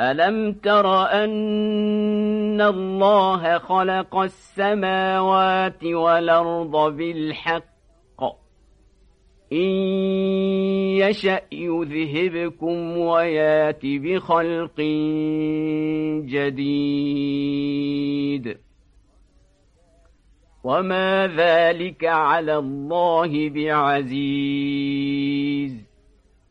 ألم تر أن الله خلق السماوات والأرض بالحق؟ إن يشأ يذهبكم ويات بخلق جديد. وما ذلك على الله بعزيز.